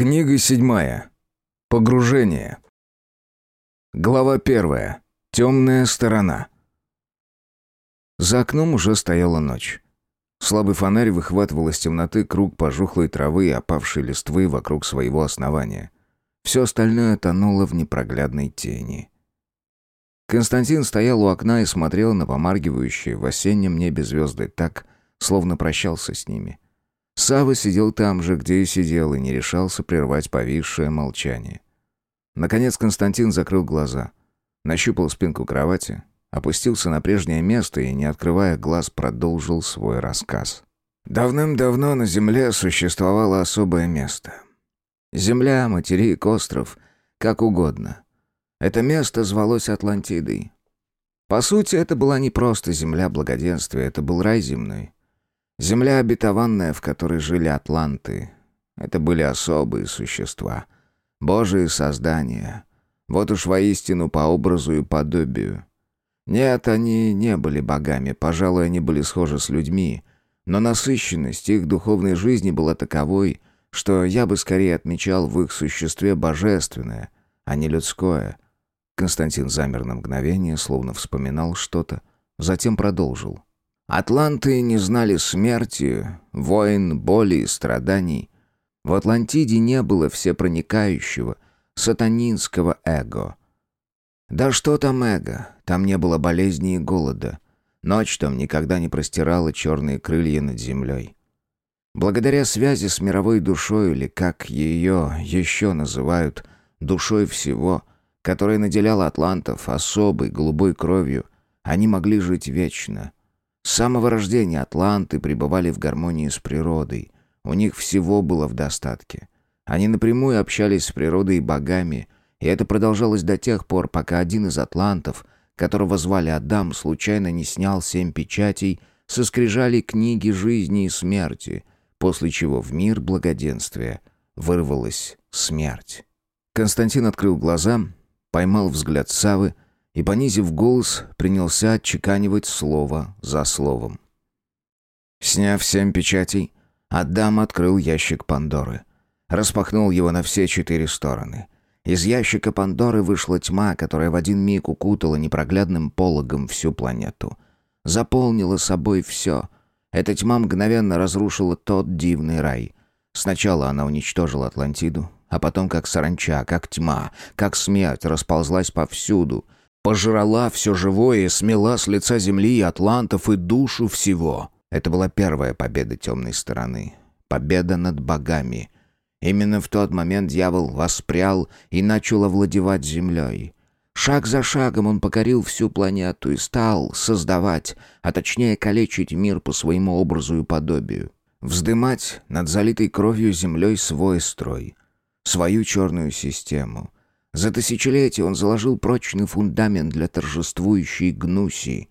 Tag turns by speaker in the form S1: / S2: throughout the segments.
S1: Книга седьмая. Погружение. Глава первая. Темная сторона. За окном уже стояла ночь. Слабый фонарь выхватывал из темноты круг пожухлой травы и опавшей листвы вокруг своего основания. Все остальное тонуло в непроглядной тени. Константин стоял у окна и смотрел на помаргивающие в осеннем небе звезды так, словно прощался с ними. Сава сидел там же, где и сидел, и не решался прервать повисшее молчание. Наконец Константин закрыл глаза, нащупал спинку кровати, опустился на прежнее место и, не открывая глаз, продолжил свой рассказ. Давным-давно на Земле существовало особое место. Земля, материк, остров, как угодно. Это место звалось Атлантидой. По сути, это была не просто земля благоденствия, это был рай земной. Земля обетованная, в которой жили атланты. Это были особые существа. Божие создания. Вот уж воистину по образу и подобию. Нет, они не были богами, пожалуй, они были схожи с людьми. Но насыщенность их духовной жизни была таковой, что я бы скорее отмечал в их существе божественное, а не людское. Константин замер на мгновение, словно вспоминал что-то, затем продолжил. Атланты не знали смерти, войн, боли и страданий. В Атлантиде не было всепроникающего, сатанинского эго. Да что там эго, там не было болезни и голода. Ночь там никогда не простирала черные крылья над землей. Благодаря связи с мировой душой, или как ее еще называют, душой всего, которая наделяла атлантов особой голубой кровью, они могли жить вечно — с самого рождения атланты пребывали в гармонии с природой. У них всего было в достатке. Они напрямую общались с природой и богами, и это продолжалось до тех пор, пока один из атлантов, которого звали Адам, случайно не снял семь печатей со скрижали книги жизни и смерти, после чего в мир благоденствия вырвалась смерть. Константин открыл глаза, поймал взгляд Савы — и, понизив голос, принялся отчеканивать слово за словом. Сняв семь печатей, Адам открыл ящик Пандоры. Распахнул его на все четыре стороны. Из ящика Пандоры вышла тьма, которая в один миг укутала непроглядным пологом всю планету. Заполнила собой все. Эта тьма мгновенно разрушила тот дивный рай. Сначала она уничтожила Атлантиду, а потом, как саранча, как тьма, как смерть, расползлась повсюду — Пожрала все живое, смела с лица земли и атлантов и душу всего. Это была первая победа темной стороны. Победа над богами. Именно в тот момент дьявол воспрял и начал овладевать землей. Шаг за шагом он покорил всю планету и стал создавать, а точнее калечить мир по своему образу и подобию. Вздымать над залитой кровью землей свой строй, свою черную систему — за тысячелетия он заложил прочный фундамент для торжествующей гнуси,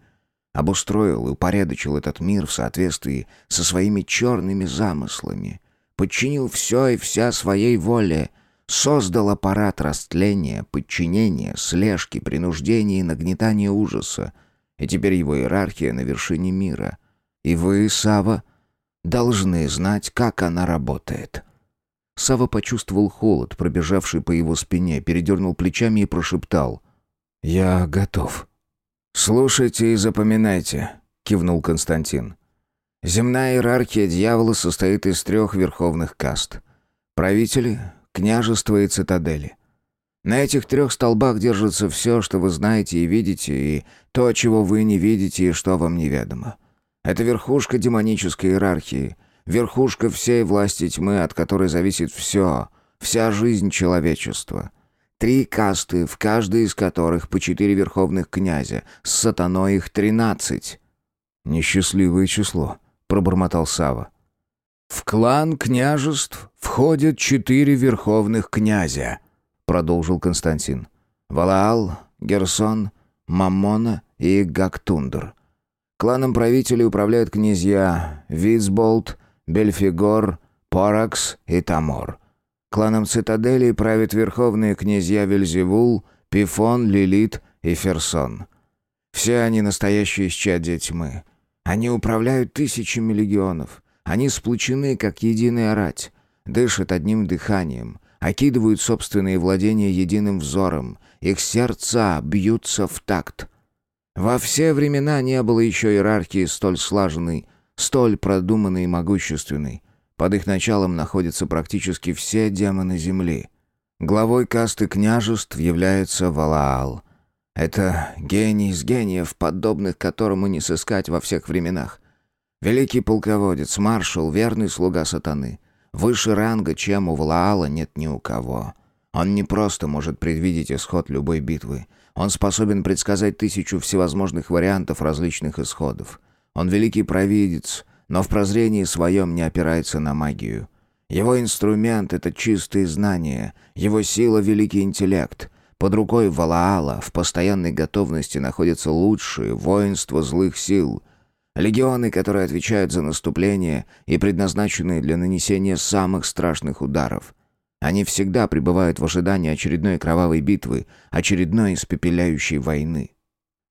S1: обустроил и упорядочил этот мир в соответствии со своими черными замыслами, подчинил все и вся своей воле, создал аппарат растления, подчинения, слежки, принуждения и нагнетания ужаса, и теперь его иерархия на вершине мира. И вы, Сава, должны знать, как она работает». Сава почувствовал холод, пробежавший по его спине, передернул плечами и прошептал. «Я готов». «Слушайте и запоминайте», — кивнул Константин. «Земная иерархия дьявола состоит из трех верховных каст. Правители, княжества и цитадели. На этих трех столбах держится все, что вы знаете и видите, и то, чего вы не видите и что вам неведомо. Это верхушка демонической иерархии — Верхушка всей власти тьмы, от которой зависит все, вся жизнь человечества. Три касты, в каждой из которых по четыре верховных князя, с сатаной их тринадцать. «Несчастливое число», — пробормотал Сава. «В клан княжеств входят четыре верховных князя», — продолжил Константин. «Валаал, Герсон, Маммона и Гактундр. Кланом правителей управляют князья Вицболт, Бельфигор, Поракс и Тамор. Кланом цитадели правят верховные князья Вельзевул, Пифон, Лилит и Ферсон. Все они настоящие исчадия тьмы. Они управляют тысячами легионов. Они сплочены, как единая рать. дышат одним дыханием, окидывают собственные владения единым взором, их сердца бьются в такт. Во все времена не было еще иерархии столь слаженной, столь продуманной и могущественной. Под их началом находятся практически все демоны Земли. Главой касты княжеств является Валаал. Это гений из гениев, подобных которому не сыскать во всех временах. Великий полководец, маршал, верный слуга сатаны. Выше ранга, чем у Валаала, нет ни у кого. Он не просто может предвидеть исход любой битвы. Он способен предсказать тысячу всевозможных вариантов различных исходов. Он великий провидец, но в прозрении своем не опирается на магию. Его инструмент — это чистые знания, его сила — великий интеллект. Под рукой Валаала в постоянной готовности находятся лучшие воинства злых сил. Легионы, которые отвечают за наступление и предназначенные для нанесения самых страшных ударов. Они всегда пребывают в ожидании очередной кровавой битвы, очередной испепеляющей войны.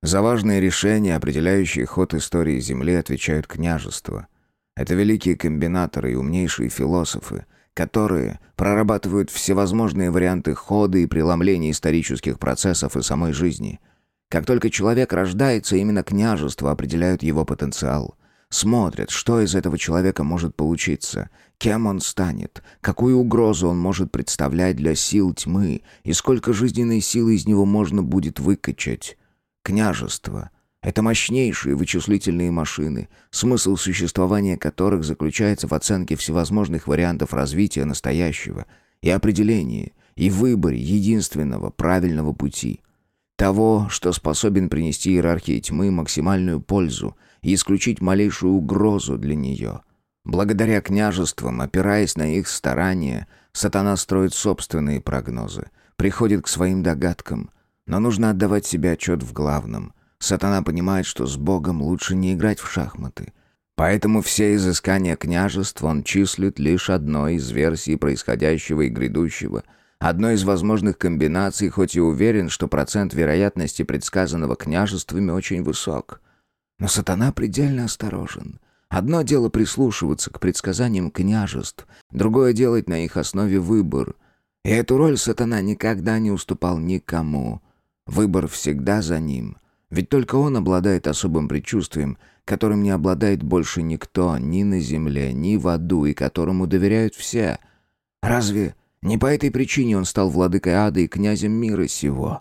S1: За важные решения, определяющие ход истории Земли, отвечают княжества. Это великие комбинаторы и умнейшие философы, которые прорабатывают всевозможные варианты хода и преломления исторических процессов и самой жизни. Как только человек рождается, именно княжества определяют его потенциал. Смотрят, что из этого человека может получиться, кем он станет, какую угрозу он может представлять для сил тьмы и сколько жизненной силы из него можно будет выкачать. Княжество — это мощнейшие вычислительные машины, смысл существования которых заключается в оценке всевозможных вариантов развития настоящего и определении, и выборе единственного правильного пути. Того, что способен принести иерархии тьмы максимальную пользу и исключить малейшую угрозу для нее. Благодаря княжествам, опираясь на их старания, сатана строит собственные прогнозы, приходит к своим догадкам — но нужно отдавать себе отчет в главном. Сатана понимает, что с Богом лучше не играть в шахматы. Поэтому все изыскания княжеств он числит лишь одной из версий происходящего и грядущего, одной из возможных комбинаций, хоть и уверен, что процент вероятности предсказанного княжествами очень высок. Но сатана предельно осторожен. Одно дело прислушиваться к предсказаниям княжеств, другое делать на их основе выбор. И эту роль сатана никогда не уступал никому — Выбор всегда за ним. Ведь только он обладает особым предчувствием, которым не обладает больше никто ни на земле, ни в аду, и которому доверяют все. Разве не по этой причине он стал владыкой ада и князем мира сего?»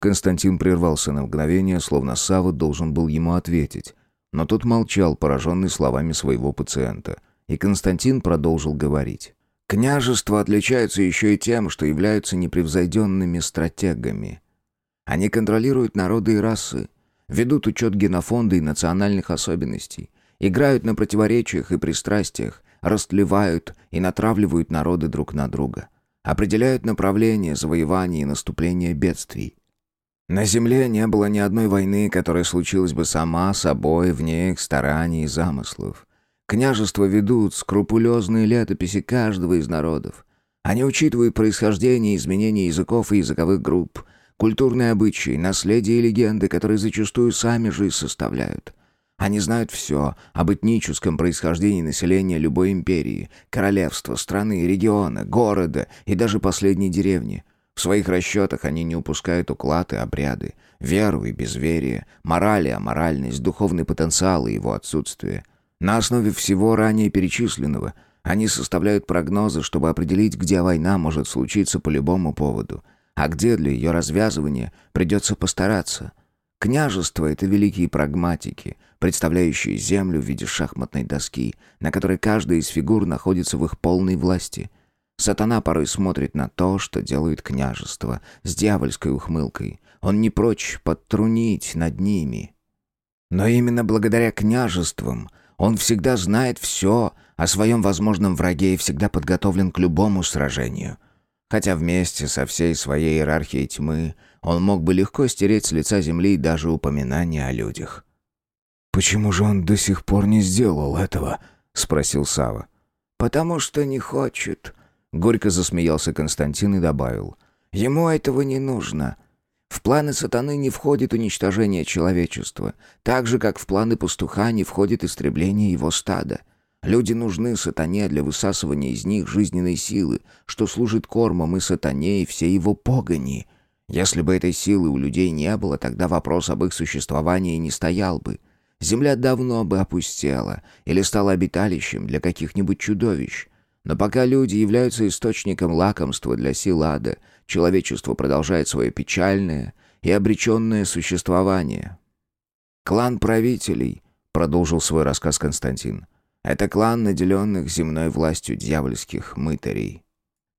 S1: Константин прервался на мгновение, словно Савва должен был ему ответить. Но тот молчал, пораженный словами своего пациента. И Константин продолжил говорить. «Княжества отличаются еще и тем, что являются непревзойденными стратегами. Они контролируют народы и расы, ведут учет генофонда и национальных особенностей, играют на противоречиях и пристрастиях, растлевают и натравливают народы друг на друга, определяют направление завоевания и наступления бедствий. На Земле не было ни одной войны, которая случилась бы сама собой вне их стараний и замыслов. Княжества ведут скрупулезные летописи каждого из народов. Они учитывают происхождение и изменения языков и языковых групп – Культурные обычаи, наследие и легенды, которые зачастую сами же и составляют. Они знают все об этническом происхождении населения любой империи, королевства, страны, региона, города и даже последней деревни. В своих расчетах они не упускают уклад и обряды, веру и безверие, мораль и аморальность, духовный потенциал и его отсутствие. На основе всего ранее перечисленного они составляют прогнозы, чтобы определить, где война может случиться по любому поводу – а где для ее развязывания придется постараться. Княжество — это великие прагматики, представляющие землю в виде шахматной доски, на которой каждая из фигур находится в их полной власти. Сатана порой смотрит на то, что делают княжество, с дьявольской ухмылкой. Он не прочь подтрунить над ними. Но именно благодаря княжествам он всегда знает все о своем возможном враге и всегда подготовлен к любому сражению — Хотя вместе со всей своей иерархией тьмы он мог бы легко стереть с лица земли даже упоминание о людях. «Почему же он до сих пор не сделал этого?» — спросил Сава. «Потому что не хочет», — горько засмеялся Константин и добавил. «Ему этого не нужно. В планы сатаны не входит уничтожение человечества, так же, как в планы пастуха не входит истребление его стада. Люди нужны сатане для высасывания из них жизненной силы, что служит кормом и сатане, и все его погони. Если бы этой силы у людей не было, тогда вопрос об их существовании не стоял бы. Земля давно бы опустела или стала обиталищем для каких-нибудь чудовищ. Но пока люди являются источником лакомства для сил ада, человечество продолжает свое печальное и обреченное существование. «Клан правителей», — продолжил свой рассказ Константин, — «это клан наделенных земной властью дьявольских мытарей.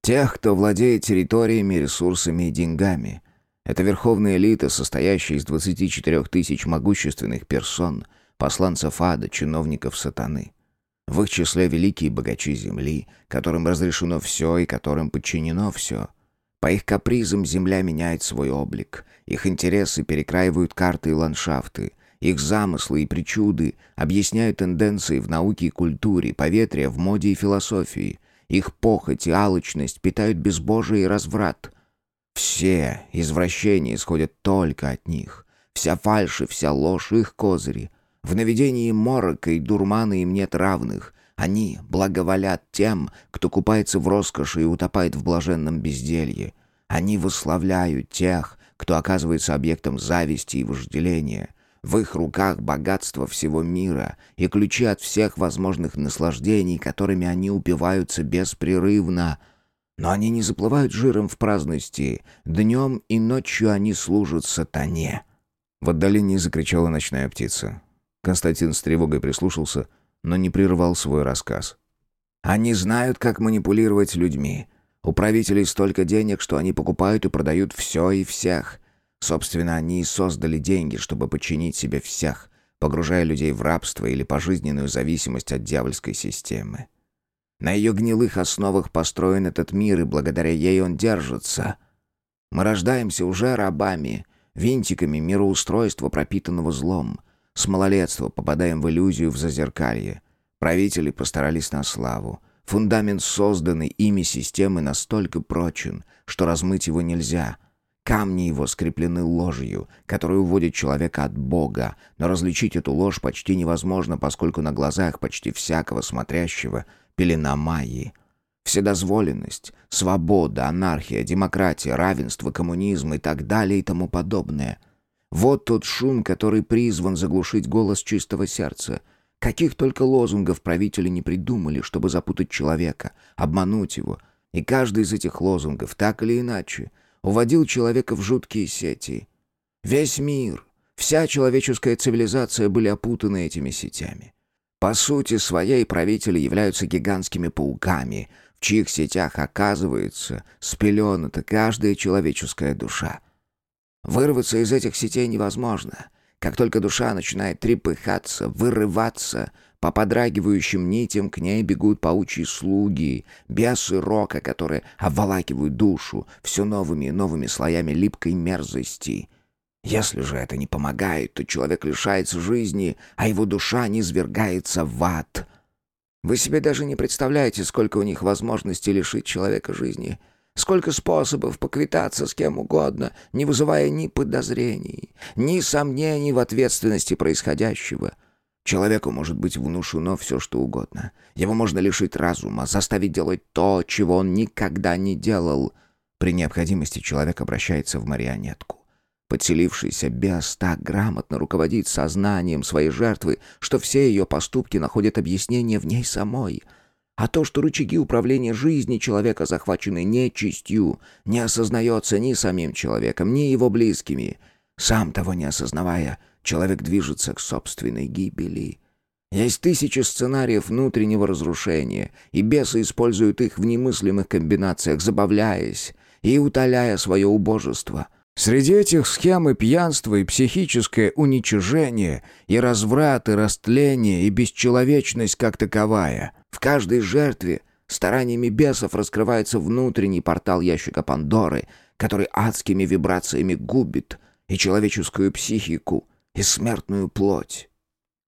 S1: Тех, кто владеет территориями, ресурсами и деньгами. Это верховная элита, состоящая из 24 тысяч могущественных персон, посланцев ада, чиновников сатаны». В их числе великие богачи земли, которым разрешено все и которым подчинено все. По их капризам земля меняет свой облик. Их интересы перекраивают карты и ландшафты. Их замыслы и причуды объясняют тенденции в науке и культуре, поветрие в моде и философии. Их похоть и алчность питают безбожие и разврат. Все извращения исходят только от них. Вся фальшь и вся ложь — их козыри — в наведении морока и дурмана им нет равных. Они благоволят тем, кто купается в роскоши и утопает в блаженном безделье. Они восславляют тех, кто оказывается объектом зависти и вожделения. В их руках богатство всего мира и ключи от всех возможных наслаждений, которыми они упиваются беспрерывно. Но они не заплывают жиром в праздности. Днем и ночью они служат сатане. В отдалении закричала ночная птица. Константин с тревогой прислушался, но не прервал свой рассказ. «Они знают, как манипулировать людьми. У правителей столько денег, что они покупают и продают все и всех. Собственно, они и создали деньги, чтобы подчинить себе всех, погружая людей в рабство или пожизненную зависимость от дьявольской системы. На ее гнилых основах построен этот мир, и благодаря ей он держится. Мы рождаемся уже рабами, винтиками мироустройства, пропитанного злом». С малолетства попадаем в иллюзию в зазеркалье. Правители постарались на славу. Фундамент созданной ими системы настолько прочен, что размыть его нельзя. Камни его скреплены ложью, которая уводит человека от Бога, но различить эту ложь почти невозможно, поскольку на глазах почти всякого смотрящего пелена Майи. Вседозволенность, свобода, анархия, демократия, равенство, коммунизм и так далее и тому подобное — вот тот шум, который призван заглушить голос чистого сердца. Каких только лозунгов правители не придумали, чтобы запутать человека, обмануть его. И каждый из этих лозунгов, так или иначе, уводил человека в жуткие сети. Весь мир, вся человеческая цивилизация были опутаны этими сетями. По сути своей правители являются гигантскими пауками, в чьих сетях оказывается спелената каждая человеческая душа. Вырваться из этих сетей невозможно. Как только душа начинает трепыхаться, вырываться, по подрагивающим нитям к ней бегут паучьи слуги, бесы рока, которые обволакивают душу все новыми и новыми слоями липкой мерзости. Если же это не помогает, то человек лишается жизни, а его душа низвергается в ад. Вы себе даже не представляете, сколько у них возможностей лишить человека жизни — Сколько способов поквитаться с кем угодно, не вызывая ни подозрений, ни сомнений в ответственности происходящего. Человеку может быть внушено все, что угодно. Его можно лишить разума, заставить делать то, чего он никогда не делал. При необходимости человек обращается в марионетку. Подселившийся бес так грамотно руководит сознанием своей жертвы, что все ее поступки находят объяснение в ней самой — а то, что рычаги управления жизни человека захвачены нечистью, не осознается ни самим человеком, ни его близкими. Сам того не осознавая, человек движется к собственной гибели. Есть тысячи сценариев внутреннего разрушения, и бесы используют их в немыслимых комбинациях, забавляясь и утоляя свое убожество — Среди этих схем и пьянство, и психическое уничижение, и разврат, и растление, и бесчеловечность как таковая. В каждой жертве стараниями бесов раскрывается внутренний портал ящика Пандоры, который адскими вибрациями губит и человеческую психику, и смертную плоть.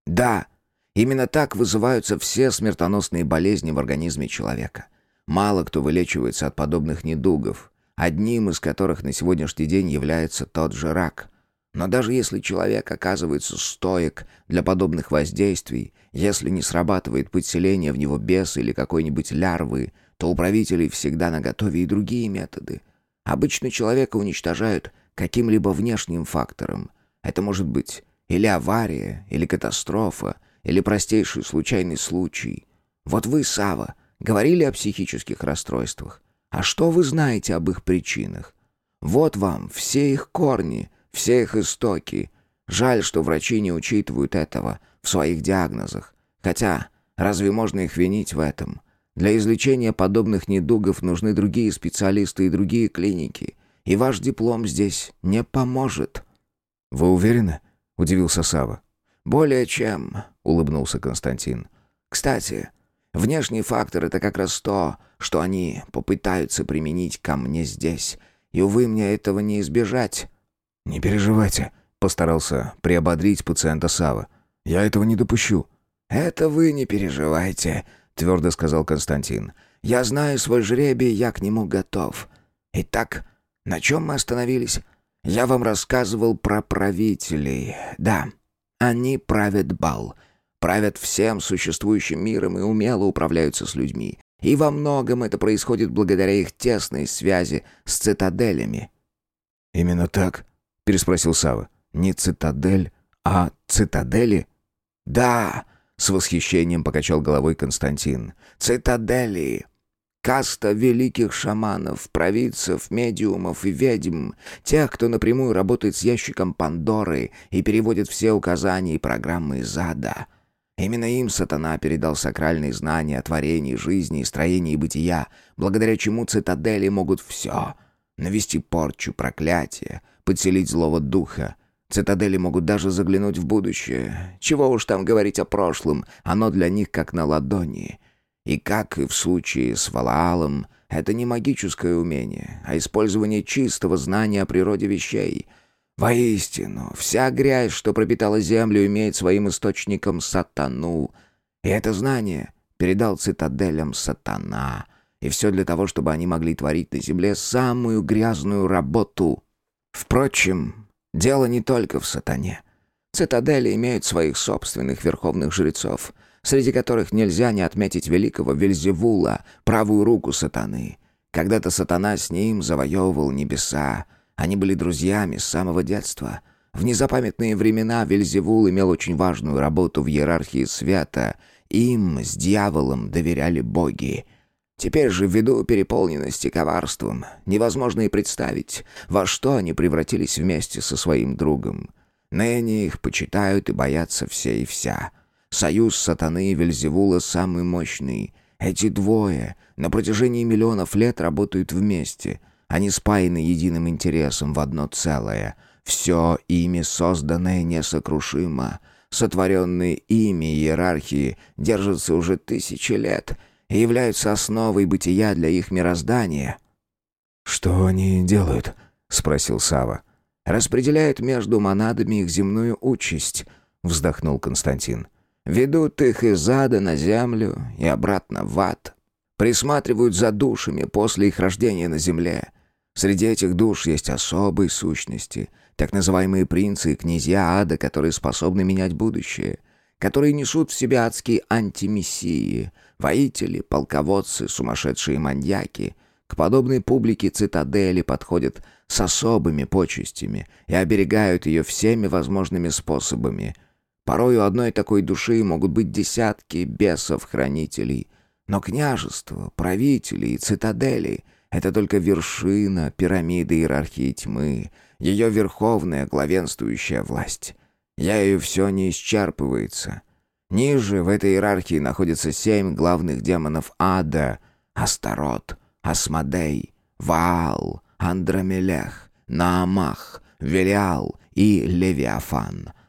S1: Да, именно так вызываются все смертоносные болезни в организме человека. Мало кто вылечивается от подобных недугов, одним из которых на сегодняшний день является тот же рак.
S2: Но даже если человек оказывается стоек для подобных воздействий, если не срабатывает подселение в него беса или какой-нибудь лярвы, то у правителей всегда наготове и другие методы. Обычно человека уничтожают каким-либо внешним фактором. Это может быть или авария, или катастрофа, или простейший случайный случай. Вот вы, Сава, говорили о психических расстройствах. А что вы знаете об их причинах? Вот вам все их корни, все их истоки. Жаль, что врачи не учитывают этого в своих диагнозах. Хотя, разве можно их винить в этом? Для излечения подобных недугов нужны другие специалисты и другие клиники. И ваш диплом здесь не поможет.
S1: «Вы уверены?» — удивился Сава.
S2: «Более чем», — улыбнулся Константин. «Кстати, внешний фактор — это как раз то, что они попытаются применить ко мне здесь. И, увы, мне этого не избежать».
S1: «Не переживайте», — постарался приободрить пациента Сава. «Я этого не допущу».
S2: «Это вы не переживайте», — твердо сказал Константин. «Я знаю свой жребий, я к нему готов. Итак, на чем мы остановились? Я вам рассказывал про правителей. Да, они правят бал, правят всем существующим миром и умело управляются с людьми. И во многом это происходит благодаря их тесной связи с цитаделями.
S1: «Именно так?» — переспросил Сава. «Не цитадель, а цитадели?»
S2: «Да!» — с восхищением покачал головой Константин. «Цитадели! Каста великих шаманов, провидцев, медиумов и ведьм, тех, кто напрямую работает с ящиком Пандоры и переводит все указания и программы из ада. Именно им сатана передал сакральные знания о творении жизни и строении бытия, благодаря чему цитадели могут все — навести порчу, проклятие, подселить злого духа. Цитадели могут даже заглянуть в будущее. Чего уж там говорить о прошлом, оно для них как на ладони — и как и в случае с Валаалом, это не магическое умение, а использование чистого знания о природе вещей. Воистину, вся грязь, что пропитала землю, имеет своим источником сатану. И это знание передал цитаделям сатана. И все для того, чтобы они могли творить на земле самую грязную работу. Впрочем, дело не только в сатане. Цитадели имеют своих собственных верховных жрецов — среди которых нельзя не отметить великого Вельзевула, правую руку сатаны. Когда-то сатана с ним завоевывал небеса. Они были друзьями с самого детства. В незапамятные времена Вельзевул имел очень важную работу в иерархии света. Им с дьяволом доверяли боги. Теперь же, ввиду переполненности коварством, невозможно и представить, во что они превратились вместе со своим другом. Ныне их почитают и боятся все и вся — Союз сатаны и Вельзевула самый мощный. Эти двое на протяжении миллионов лет работают вместе. Они спаяны единым интересом в одно целое. Все ими созданное несокрушимо. Сотворенные ими иерархии держатся уже тысячи лет и являются основой бытия для их мироздания.
S1: «Что они делают?» — спросил Сава.
S2: «Распределяют между монадами их земную участь», — вздохнул Константин. Ведут их из ада на землю и обратно в ад. Присматривают за душами после их рождения на земле. Среди этих душ есть особые сущности, так называемые принцы и князья ада, которые способны менять будущее, которые несут в себе адские антимессии, воители, полководцы, сумасшедшие маньяки. К подобной публике цитадели подходят с особыми почестями и оберегают ее всеми возможными способами – Порой у одной такой души могут быть десятки бесов-хранителей. Но княжество, правители и цитадели — это только вершина пирамиды иерархии тьмы, ее верховная главенствующая власть. Я ее все не исчерпывается. Ниже в этой иерархии находятся семь главных демонов ада — Астарот, Асмодей, Ваал, Андромелех, Наамах, Велиал и Левиафан —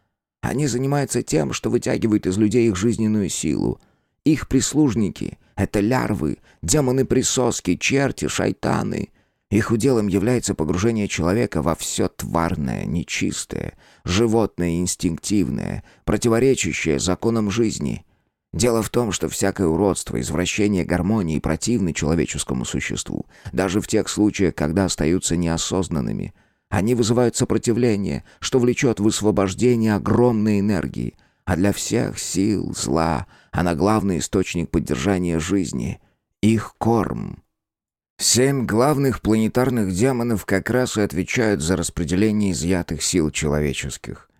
S2: они занимаются тем, что вытягивают из людей их жизненную силу. Их прислужники — это лярвы, демоны-присоски, черти, шайтаны. Их уделом является погружение человека во все тварное, нечистое, животное инстинктивное, противоречащее законам жизни. Дело в том, что всякое уродство, извращение гармонии противны человеческому существу, даже в тех случаях, когда остаются неосознанными — Они вызывают сопротивление, что влечет высвобождение огромной энергии. А для всех сил зла она главный источник поддержания жизни. Их корм. Семь главных планетарных демонов как раз и отвечают за распределение изъятых сил человеческих.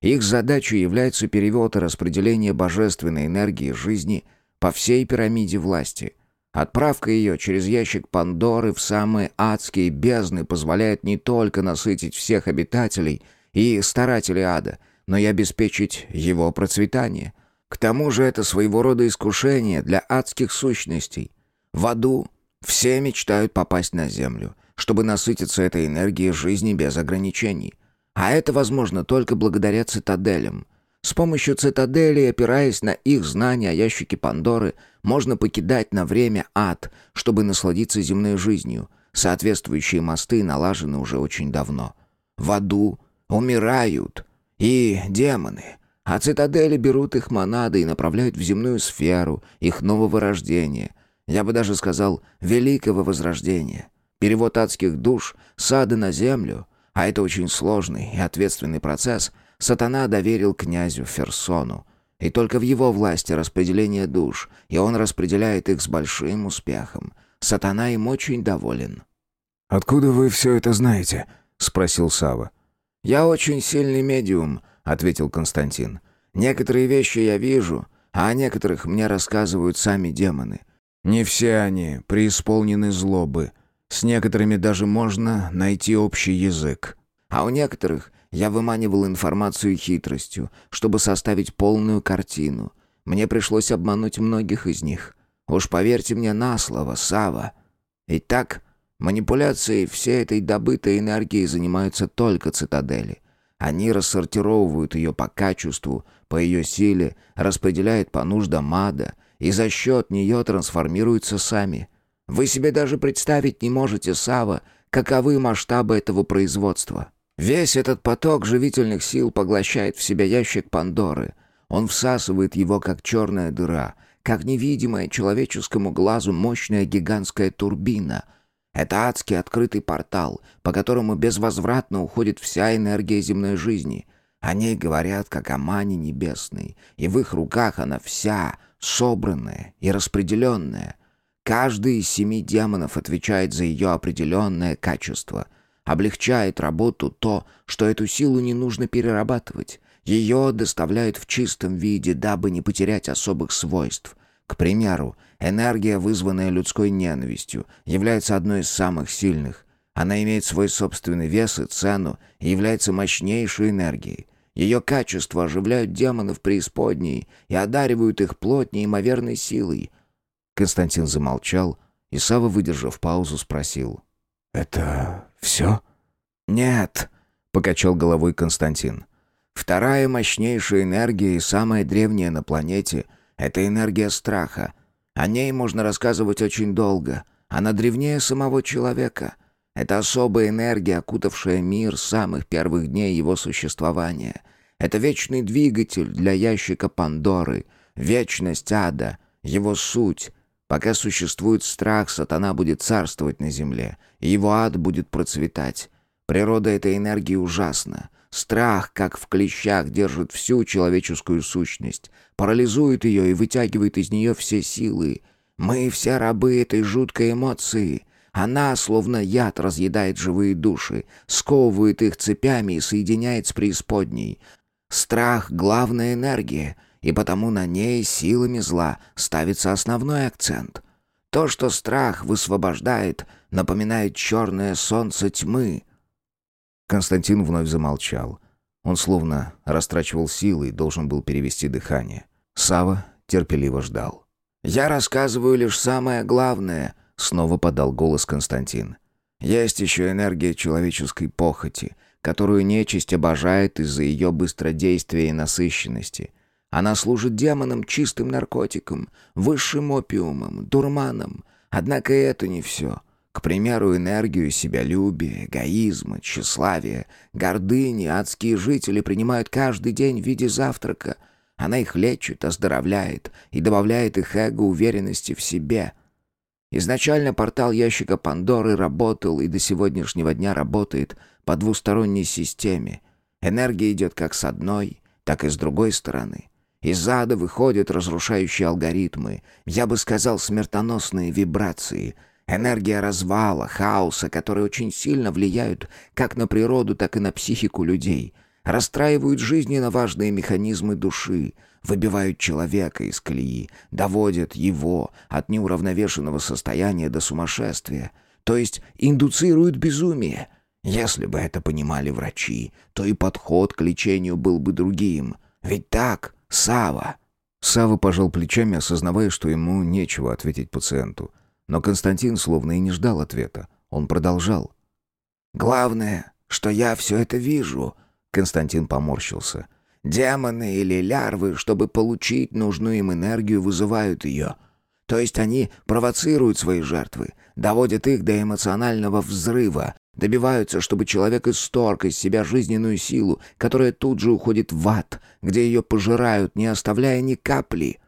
S2: Их задачей является перевод и распределение божественной энергии жизни по всей пирамиде власти – Отправка ее через ящик Пандоры в самые адские бездны позволяет не только насытить всех обитателей и старателей ада, но и обеспечить его процветание. К тому же это своего рода искушение для адских сущностей. В аду все мечтают попасть на землю, чтобы насытиться этой энергией жизни без ограничений. А это возможно только благодаря цитаделям. С помощью цитадели, опираясь на их знания о ящике Пандоры, можно покидать на время ад, чтобы насладиться земной жизнью. Соответствующие мосты налажены уже очень давно. В аду умирают и демоны, а цитадели берут их монады и направляют в земную сферу их нового рождения. Я бы даже сказал, великого возрождения. Перевод адских душ с ада на землю, а это очень сложный и ответственный процесс – Сатана доверил князю Ферсону. И только в его власти распределение душ, и он распределяет их с большим успехом. Сатана им очень доволен.
S1: «Откуда вы все это знаете?» — спросил Сава.
S2: «Я очень сильный медиум», — ответил Константин. «Некоторые вещи я вижу, а о некоторых мне рассказывают сами демоны».
S1: «Не все они преисполнены злобы. С некоторыми даже можно найти общий язык».
S2: «А у некоторых я выманивал информацию хитростью, чтобы составить полную картину. Мне пришлось обмануть многих из них. Уж поверьте мне на слово, Сава. Итак, манипуляцией всей этой добытой энергии занимаются только цитадели. Они рассортировывают ее по качеству, по ее силе, распределяют по нуждам ада и за счет нее трансформируются сами. Вы себе даже представить не можете, Сава, каковы масштабы этого производства. Весь этот поток живительных сил поглощает в себя ящик Пандоры. Он всасывает его, как черная дыра, как невидимая человеческому глазу мощная гигантская турбина. Это адский открытый портал, по которому безвозвратно уходит вся энергия земной жизни. О ней говорят, как о мане небесной, и в их руках она вся, собранная и распределенная. Каждый из семи демонов отвечает за ее определенное качество — Облегчает работу то, что эту силу не нужно перерабатывать. Ее доставляют в чистом виде, дабы не потерять особых свойств. К примеру, энергия, вызванная людской ненавистью, является одной из самых сильных. Она имеет свой собственный вес и цену и является мощнейшей энергией. Ее качества оживляют демонов преисподней и одаривают их плоть неимоверной силой. Константин замолчал, и Сава, выдержав паузу, спросил.
S1: «Это все?»
S2: «Нет», — покачал головой Константин. «Вторая мощнейшая энергия и самая древняя на планете — это энергия страха. О ней можно рассказывать очень долго. Она древнее самого человека. Это особая энергия, окутавшая мир с самых первых дней его существования. Это вечный двигатель для ящика Пандоры, вечность ада, его суть, Пока существует страх, сатана будет царствовать на земле, и его ад будет процветать. Природа этой энергии ужасна. Страх, как в клещах, держит всю человеческую сущность, парализует ее и вытягивает из нее все силы. Мы все рабы этой жуткой эмоции. Она, словно яд, разъедает живые души, сковывает их цепями и соединяет с преисподней. Страх — главная энергия — и потому на ней силами зла ставится основной акцент. То, что страх высвобождает, напоминает черное солнце тьмы.
S1: Константин вновь замолчал. Он словно растрачивал силы и должен был перевести дыхание. Сава терпеливо ждал.
S2: «Я рассказываю лишь самое главное», — снова подал голос Константин. «Есть еще энергия человеческой похоти, которую нечисть обожает из-за ее быстродействия и насыщенности. Она служит демонам чистым наркотиком, высшим опиумом, дурманом. Однако это не все. К примеру, энергию себялюбия, эгоизма, тщеславия, гордыни адские жители принимают каждый день в виде завтрака. Она их лечит, оздоровляет и добавляет их эго уверенности в себе. Изначально портал ящика Пандоры работал и до сегодняшнего дня работает по двусторонней системе. Энергия идет как с одной, так и с другой стороны. Из ада выходят разрушающие алгоритмы, я бы сказал, смертоносные вибрации, энергия развала, хаоса, которые очень сильно влияют как на природу, так и на психику людей, расстраивают жизненно важные механизмы души, выбивают человека из колеи, доводят его от неуравновешенного состояния до сумасшествия, то есть индуцируют безумие. Если бы это понимали врачи, то и подход к лечению был бы другим. Ведь так... Сава.
S1: Сава пожал плечами, осознавая, что ему нечего ответить пациенту. Но Константин словно и не ждал ответа. Он продолжал.
S2: «Главное, что я все это вижу», — Константин поморщился. «Демоны или лярвы, чтобы получить нужную им энергию, вызывают ее. То есть они провоцируют свои жертвы, доводят их до эмоционального взрыва, Добиваются, чтобы человек исторг из себя жизненную силу, которая тут же уходит в ад, где ее пожирают, не оставляя ни капли.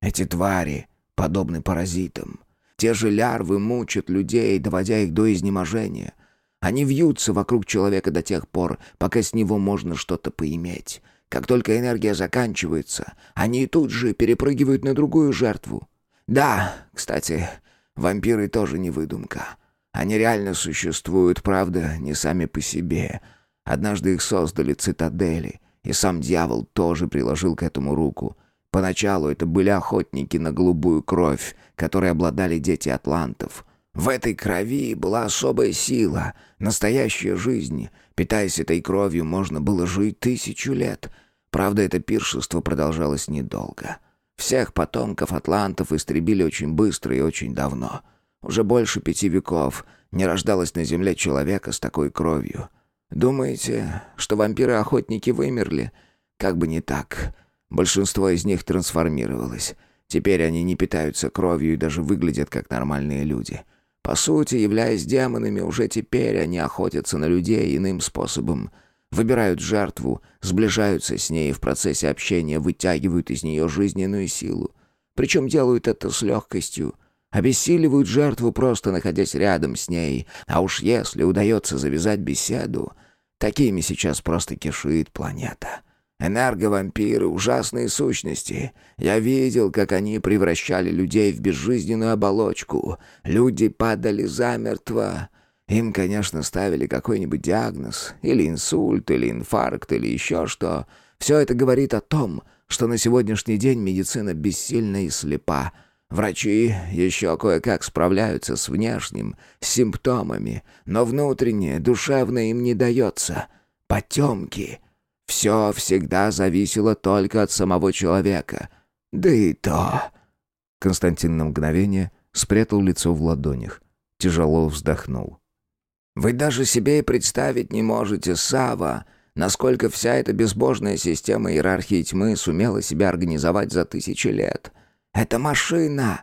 S2: Эти твари подобны паразитам. Те же лярвы мучат людей, доводя их до изнеможения. Они вьются вокруг человека до тех пор, пока с него можно что-то поиметь. Как только энергия заканчивается, они тут же перепрыгивают на другую жертву. Да, кстати, вампиры тоже не выдумка. Они реально существуют, правда, не сами по себе. Однажды их создали цитадели, и сам дьявол тоже приложил к этому руку. Поначалу это были охотники на голубую кровь, которые обладали дети атлантов. В этой крови была особая сила, настоящая жизнь. Питаясь этой кровью, можно было жить тысячу лет. Правда, это пиршество продолжалось недолго. Всех потомков атлантов истребили очень быстро и очень давно — уже больше пяти веков не рождалось на земле человека с такой кровью. Думаете, что вампиры-охотники вымерли? Как бы не так. Большинство из них трансформировалось. Теперь они не питаются кровью и даже выглядят как нормальные люди. По сути, являясь демонами, уже теперь они охотятся на людей иным способом. Выбирают жертву, сближаются с ней и в процессе общения вытягивают из нее жизненную силу. Причем делают это с легкостью. Обессиливают жертву, просто находясь рядом с ней. А уж если удается завязать беседу, такими сейчас просто кишит планета. Энерговампиры — ужасные сущности. Я видел, как они превращали людей в безжизненную оболочку. Люди падали замертво. Им, конечно, ставили какой-нибудь диагноз. Или инсульт, или инфаркт, или еще что. Все это говорит о том, что на сегодняшний день медицина бессильна и слепа — Врачи еще кое-как справляются с внешним, с симптомами, но внутреннее, душевное им не дается. Потемки. Все всегда зависело только от самого человека. Да и то...
S1: Константин на мгновение спрятал лицо в ладонях. Тяжело вздохнул.
S2: «Вы даже себе и представить не можете, Сава, насколько вся эта безбожная система иерархии тьмы сумела себя организовать за тысячи лет». Это машина.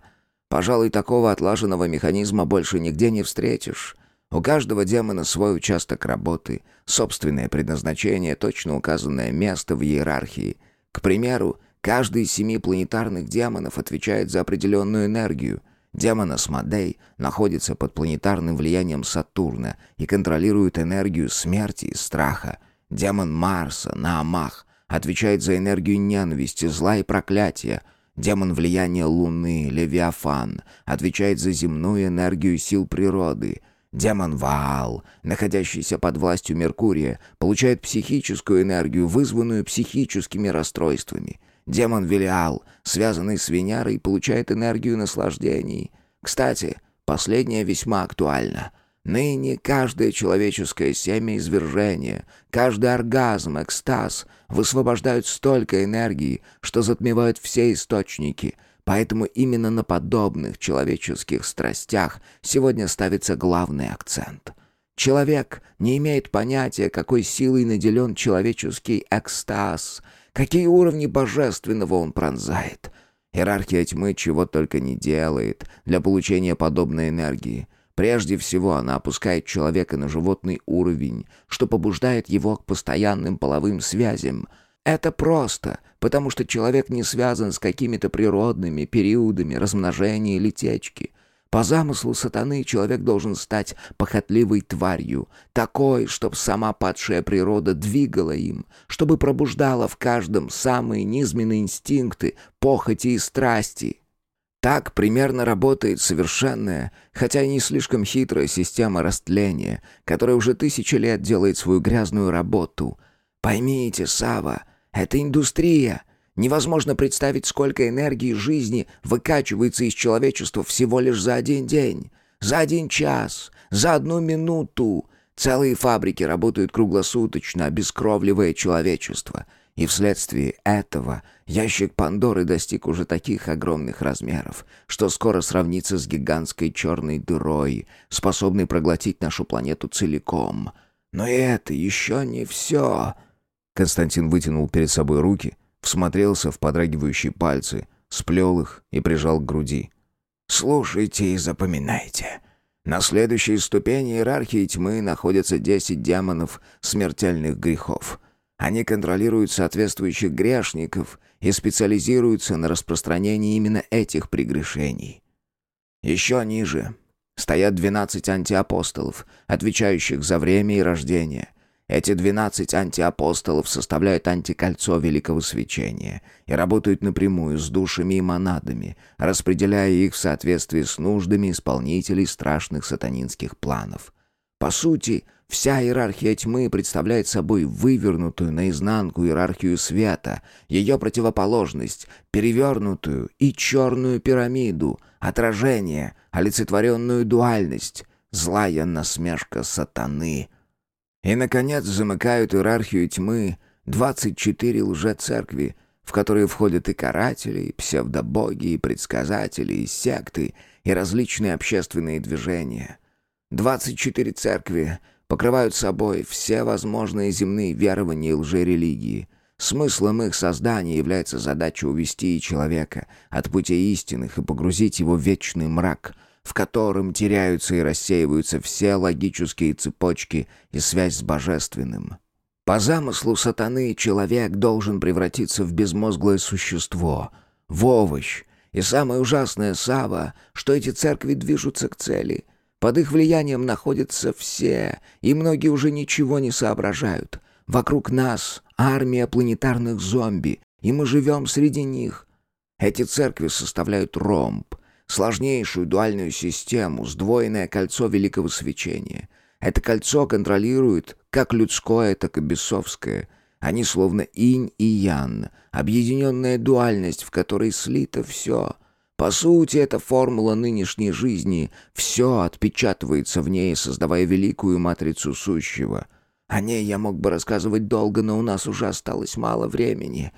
S2: Пожалуй, такого отлаженного механизма больше нигде не встретишь. У каждого демона свой участок работы, собственное предназначение, точно указанное место в иерархии. К примеру, каждый из семи планетарных демонов отвечает за определенную энергию. Демон Асмодей находится под планетарным влиянием Сатурна и контролирует энергию смерти и страха. Демон Марса, Наамах, отвечает за энергию ненависти, зла и проклятия – Демон влияния Луны, Левиафан, отвечает за земную энергию сил природы. Демон Ваал, находящийся под властью Меркурия, получает психическую энергию, вызванную психическими расстройствами. Демон Велиал, связанный с Венерой, получает энергию наслаждений. Кстати, последнее весьма актуально. Ныне каждое человеческое семя извержения, каждый оргазм, экстаз высвобождают столько энергии, что затмевают все источники. Поэтому именно на подобных человеческих страстях сегодня ставится главный акцент. Человек не имеет понятия, какой силой наделен человеческий экстаз, какие уровни божественного он пронзает. Иерархия тьмы чего только не делает для получения подобной энергии — Прежде всего, она опускает человека на животный уровень, что побуждает его к постоянным половым связям. Это просто, потому что человек не связан с какими-то природными периодами размножения или течки. По замыслу сатаны человек должен стать похотливой тварью, такой, чтобы сама падшая природа двигала им, чтобы пробуждала в каждом самые низменные инстинкты, похоти и страсти. Так примерно работает совершенная, хотя и не слишком хитрая система растления, которая уже тысячи лет делает свою грязную работу. Поймите, Сава, это индустрия — Невозможно представить, сколько энергии жизни выкачивается из человечества всего лишь за один день, за один час, за одну минуту. Целые фабрики работают круглосуточно, обескровливая человечество. И вследствие этого ящик Пандоры достиг уже таких огромных размеров, что скоро сравнится с гигантской черной дырой, способной проглотить нашу планету целиком. Но и это еще не все.
S1: Константин вытянул перед собой руки — всмотрелся в подрагивающие пальцы, сплел их и прижал к груди.
S2: «Слушайте и запоминайте. На следующей ступени иерархии тьмы находятся десять демонов смертельных грехов. Они контролируют соответствующих грешников и специализируются на распространении именно этих прегрешений. Еще ниже стоят двенадцать антиапостолов, отвечающих за время и рождение — эти двенадцать антиапостолов составляют антикольцо Великого Свечения и работают напрямую с душами и монадами, распределяя их в соответствии с нуждами исполнителей страшных сатанинских планов. По сути, вся иерархия тьмы представляет собой вывернутую наизнанку иерархию света, ее противоположность, перевернутую и черную пирамиду, отражение, олицетворенную дуальность, злая насмешка сатаны — и, наконец, замыкают иерархию тьмы 24 лжецеркви, в которые входят и каратели, и псевдобоги, и предсказатели, и секты, и различные общественные движения. 24 церкви покрывают собой все возможные земные верования и лжерелигии. Смыслом их создания является задача увести человека от путей истинных и погрузить его в вечный мрак — в котором теряются и рассеиваются все логические цепочки и связь с божественным. По замыслу сатаны человек должен превратиться в безмозглое существо, в овощ. И самое ужасное, Сава, что эти церкви движутся к цели. Под их влиянием находятся все, и многие уже ничего не соображают. Вокруг нас армия планетарных зомби, и мы живем среди них. Эти церкви составляют ромб, сложнейшую дуальную систему, сдвоенное кольцо Великого Свечения. Это кольцо контролирует как людское, так и бесовское. Они словно инь и ян, объединенная дуальность, в которой слито все. По сути, это формула нынешней жизни. Все отпечатывается в ней, создавая великую матрицу сущего. О ней я мог бы рассказывать долго, но у нас уже осталось мало времени.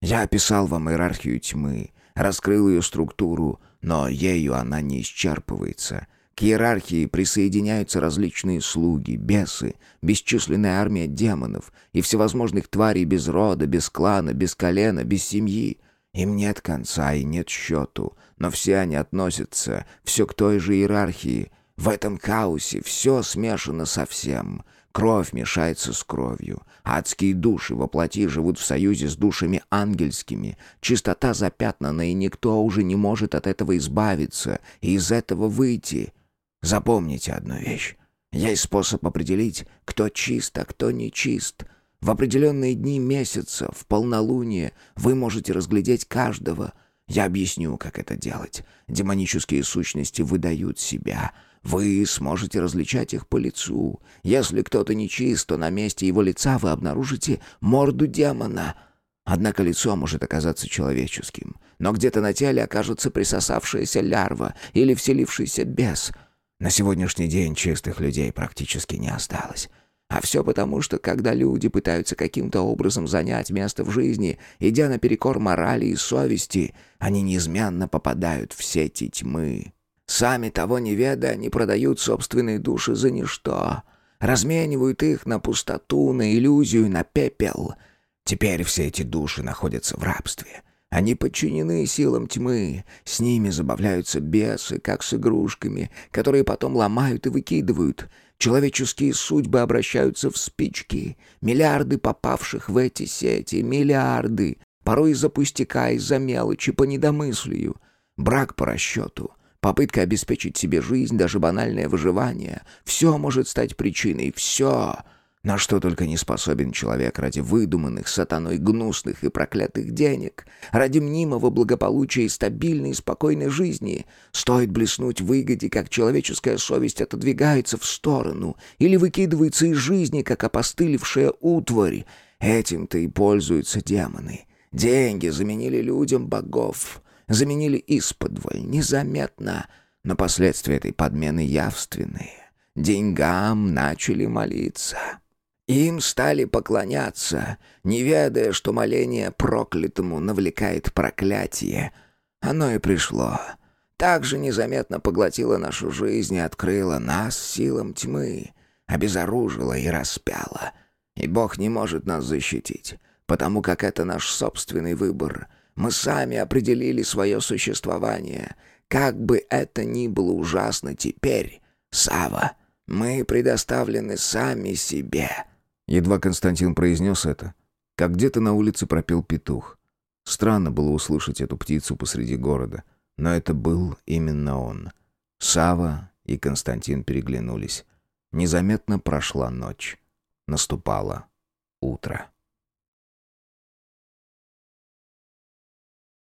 S2: Я описал вам иерархию тьмы, раскрыл ее структуру, но ею она не исчерпывается. К иерархии присоединяются различные слуги, бесы, бесчисленная армия демонов и всевозможных тварей без рода, без клана, без колена, без семьи. Им нет конца и нет счету, но все они относятся все к той же иерархии. В этом хаосе все смешано со всем — Кровь мешается с кровью. Адские души во плоти живут в союзе с душами ангельскими. Чистота запятнана, и никто уже не может от этого избавиться и из этого выйти. Запомните одну вещь. Есть способ определить, кто чист, а кто не чист. В определенные дни месяца, в полнолуние, вы можете разглядеть каждого. Я объясню, как это делать. Демонические сущности выдают себя — вы сможете различать их по лицу. Если кто-то нечист, то на месте его лица вы обнаружите морду демона. Однако лицо может оказаться человеческим, но где-то на теле окажется присосавшаяся лярва или вселившийся бес. На сегодняшний день чистых людей практически не осталось. А все потому, что когда люди пытаются каким-то образом занять место в жизни, идя наперекор морали и совести, они неизменно попадают в сети тьмы. Сами того не ведая, они продают собственные души за ничто, разменивают их на пустоту, на иллюзию, на пепел. Теперь все эти души находятся в рабстве. Они подчинены силам тьмы, с ними забавляются бесы, как с игрушками, которые потом ломают и выкидывают. Человеческие судьбы обращаются в спички. Миллиарды попавших в эти сети, миллиарды, порой из-за пустяка, из-за мелочи, по недомыслию. Брак по расчету — попытка обеспечить себе жизнь, даже банальное выживание. Все может стать причиной, все. На что только не способен человек ради выдуманных сатаной гнусных и проклятых денег, ради мнимого благополучия и стабильной и спокойной жизни. Стоит блеснуть выгоде, как человеческая совесть отодвигается в сторону или выкидывается из жизни, как опостылевшая утварь. Этим-то и пользуются демоны. Деньги заменили людям богов, заменили исподволь, незаметно, но последствия этой подмены явственные. Деньгам начали молиться. Им стали поклоняться, не ведая, что моление проклятому навлекает проклятие. Оно и пришло. Так же незаметно поглотило нашу жизнь и открыло нас силам тьмы, обезоружило и распяло. И Бог не может нас защитить, потому как это наш собственный выбор. Мы сами определили свое существование. Как бы это ни было ужасно теперь, Сава, мы предоставлены сами себе».
S1: Едва Константин произнес это, как где-то на улице пропел петух. Странно было услышать эту птицу посреди города, но это был именно он. Сава и Константин переглянулись. Незаметно прошла ночь. Наступало утро.